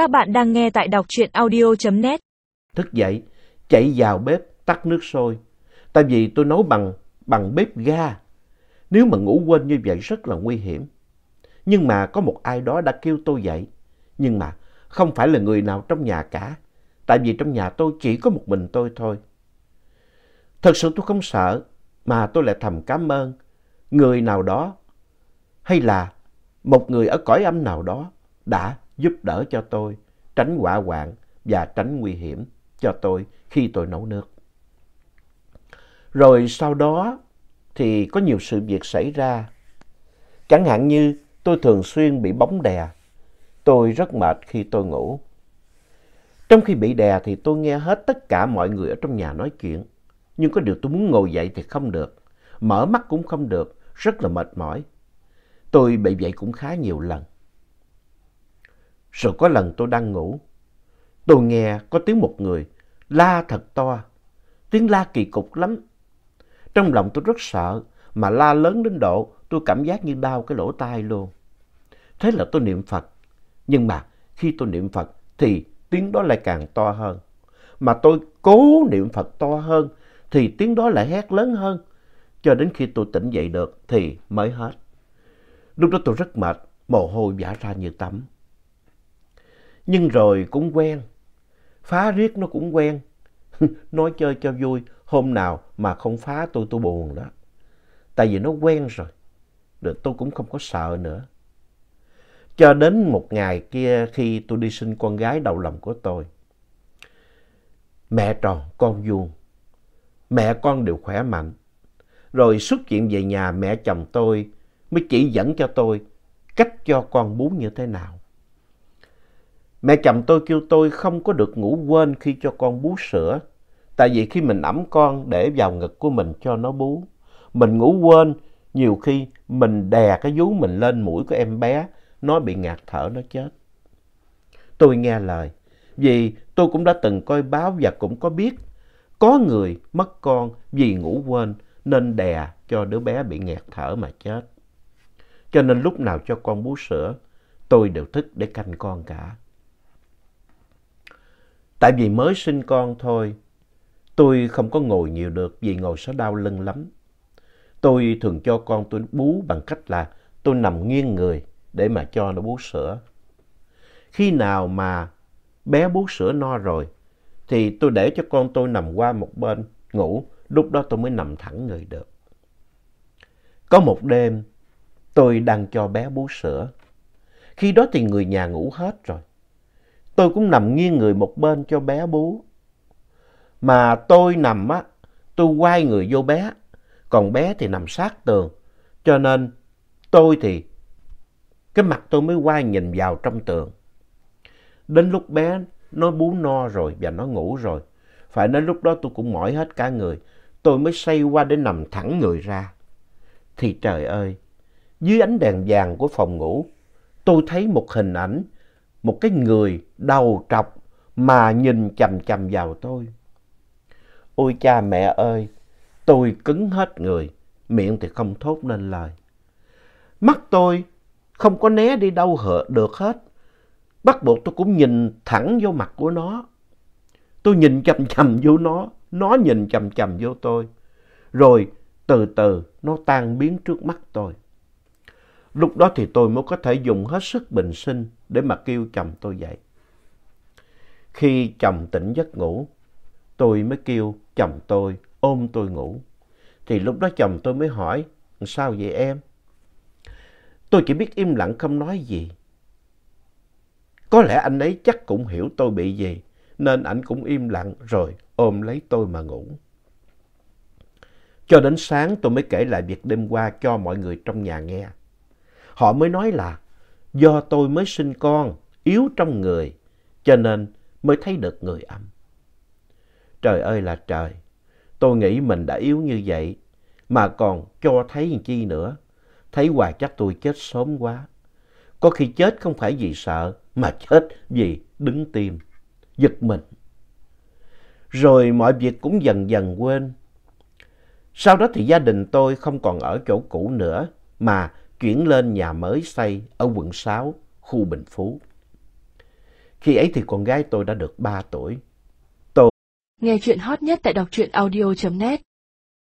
Các bạn đang nghe tại đọc truyện audio.net. Thức dậy, chạy vào bếp tắt nước sôi. Tại vì tôi nấu bằng, bằng bếp ga. Nếu mà ngủ quên như vậy rất là nguy hiểm. Nhưng mà có một ai đó đã kêu tôi dậy. Nhưng mà không phải là người nào trong nhà cả. Tại vì trong nhà tôi chỉ có một mình tôi thôi. Thật sự tôi không sợ, mà tôi lại thầm cảm ơn người nào đó hay là một người ở cõi âm nào đó đã giúp đỡ cho tôi, tránh hỏa hoạn và tránh nguy hiểm cho tôi khi tôi nấu nước. Rồi sau đó thì có nhiều sự việc xảy ra. Chẳng hạn như tôi thường xuyên bị bóng đè. Tôi rất mệt khi tôi ngủ. Trong khi bị đè thì tôi nghe hết tất cả mọi người ở trong nhà nói chuyện. Nhưng có điều tôi muốn ngồi dậy thì không được. Mở mắt cũng không được. Rất là mệt mỏi. Tôi bị vậy cũng khá nhiều lần. Rồi có lần tôi đang ngủ. Tôi nghe có tiếng một người la thật to. Tiếng la kỳ cục lắm. Trong lòng tôi rất sợ. Mà la lớn đến độ tôi cảm giác như đau cái lỗ tai luôn. Thế là tôi niệm Phật. Nhưng mà khi tôi niệm Phật thì tiếng đó lại càng to hơn. Mà tôi cố niệm Phật to hơn thì tiếng đó lại hét lớn hơn. Cho đến khi tôi tỉnh dậy được thì mới hết. Lúc đó tôi rất mệt, mồ hôi vã ra như tắm. Nhưng rồi cũng quen, phá riết nó cũng quen. Nói chơi cho vui, hôm nào mà không phá tôi tôi buồn đó. Tại vì nó quen rồi, rồi tôi cũng không có sợ nữa. Cho đến một ngày kia khi tôi đi sinh con gái đầu lòng của tôi. Mẹ tròn, con vuông. Mẹ con đều khỏe mạnh. Rồi xuất chuyện về nhà mẹ chồng tôi mới chỉ dẫn cho tôi cách cho con bú như thế nào. Mẹ chồng tôi kêu tôi không có được ngủ quên khi cho con bú sữa. Tại vì khi mình ẩm con để vào ngực của mình cho nó bú, mình ngủ quên, nhiều khi mình đè cái vú mình lên mũi của em bé, nó bị ngạt thở, nó chết. Tôi nghe lời, vì tôi cũng đã từng coi báo và cũng có biết có người mất con vì ngủ quên nên đè cho đứa bé bị nghẹt thở mà chết. Cho nên lúc nào cho con bú sữa, tôi đều thức để canh con cả. Tại vì mới sinh con thôi, tôi không có ngồi nhiều được vì ngồi sẽ đau lưng lắm. Tôi thường cho con tôi bú bằng cách là tôi nằm nghiêng người để mà cho nó bú sữa. Khi nào mà bé bú sữa no rồi, thì tôi để cho con tôi nằm qua một bên ngủ, lúc đó tôi mới nằm thẳng người được. Có một đêm, tôi đang cho bé bú sữa. Khi đó thì người nhà ngủ hết rồi. Tôi cũng nằm nghiêng người một bên cho bé bú. Mà tôi nằm á, tôi quay người vô bé, còn bé thì nằm sát tường. Cho nên tôi thì cái mặt tôi mới quay nhìn vào trong tường. Đến lúc bé nó bú no rồi và nó ngủ rồi. Phải đến lúc đó tôi cũng mỏi hết cả người. Tôi mới xoay qua để nằm thẳng người ra. Thì trời ơi, dưới ánh đèn vàng của phòng ngủ, tôi thấy một hình ảnh, một cái người đầu trọc mà nhìn chằm chằm vào tôi. Ôi cha mẹ ơi, tôi cứng hết người, miệng thì không thốt nên lời. Mắt tôi không có né đi đâu được hết. Bắt buộc tôi cũng nhìn thẳng vô mặt của nó. Tôi nhìn chằm chằm vô nó, nó nhìn chằm chằm vô tôi. Rồi từ từ nó tan biến trước mắt tôi. Lúc đó thì tôi mới có thể dùng hết sức bình sinh để mà kêu chồng tôi dậy. Khi chồng tỉnh giấc ngủ, tôi mới kêu chồng tôi ôm tôi ngủ. Thì lúc đó chồng tôi mới hỏi, sao vậy em? Tôi chỉ biết im lặng không nói gì. Có lẽ anh ấy chắc cũng hiểu tôi bị gì, nên anh cũng im lặng rồi ôm lấy tôi mà ngủ. Cho đến sáng tôi mới kể lại việc đêm qua cho mọi người trong nhà nghe. Họ mới nói là do tôi mới sinh con, yếu trong người, cho nên mới thấy được người âm. Trời ơi là trời, tôi nghĩ mình đã yếu như vậy, mà còn cho thấy chi nữa. Thấy hoài chắc tôi chết sớm quá. Có khi chết không phải vì sợ, mà chết vì đứng tim, giật mình. Rồi mọi việc cũng dần dần quên. Sau đó thì gia đình tôi không còn ở chỗ cũ nữa, mà chuyển lên nhà mới xây ở quận 6, khu Bình Phú. Khi ấy thì con gái tôi đã được 3 tuổi. tôi Nghe chuyện hot nhất tại đọc truyện audio.net